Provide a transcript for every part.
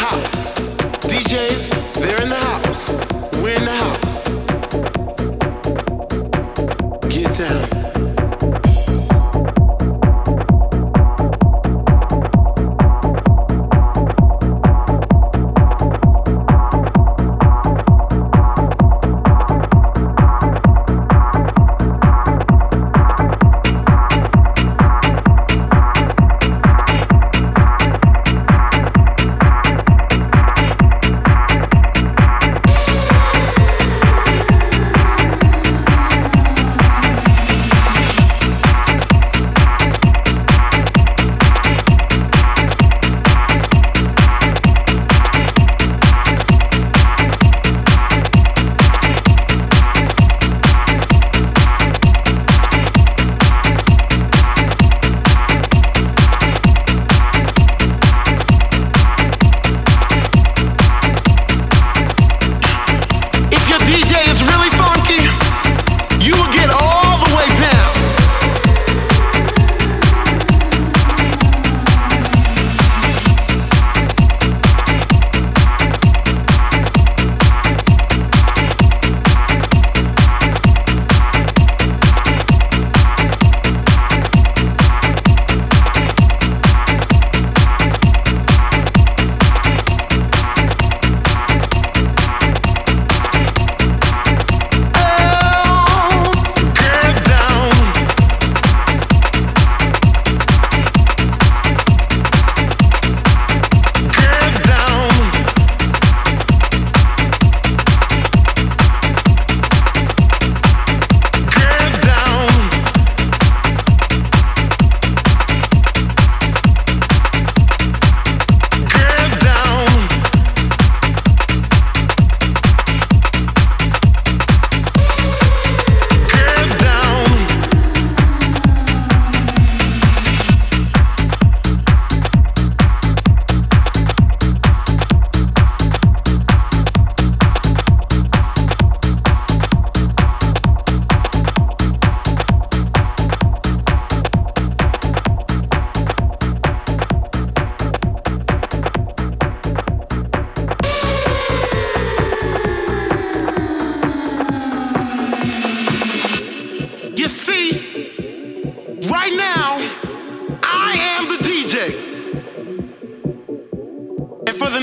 house.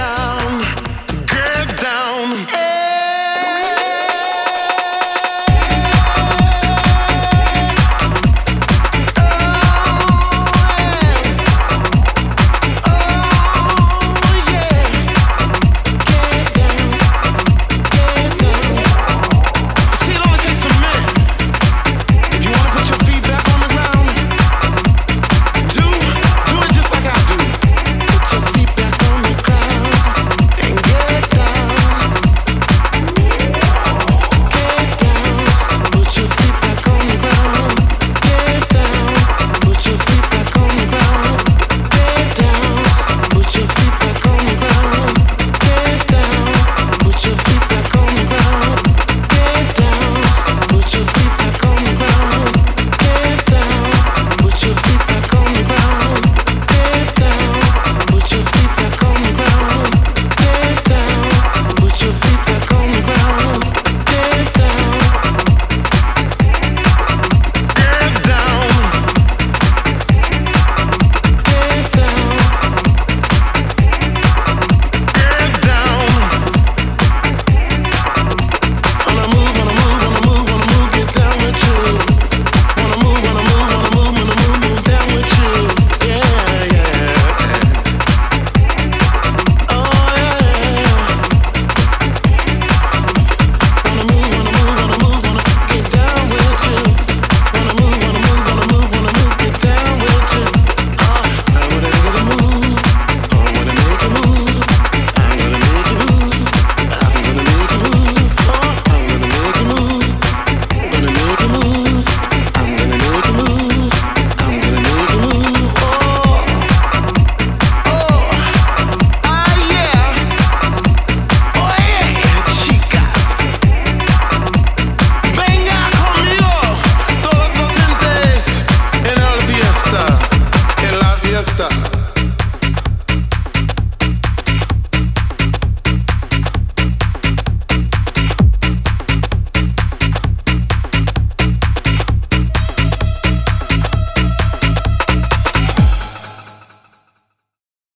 down.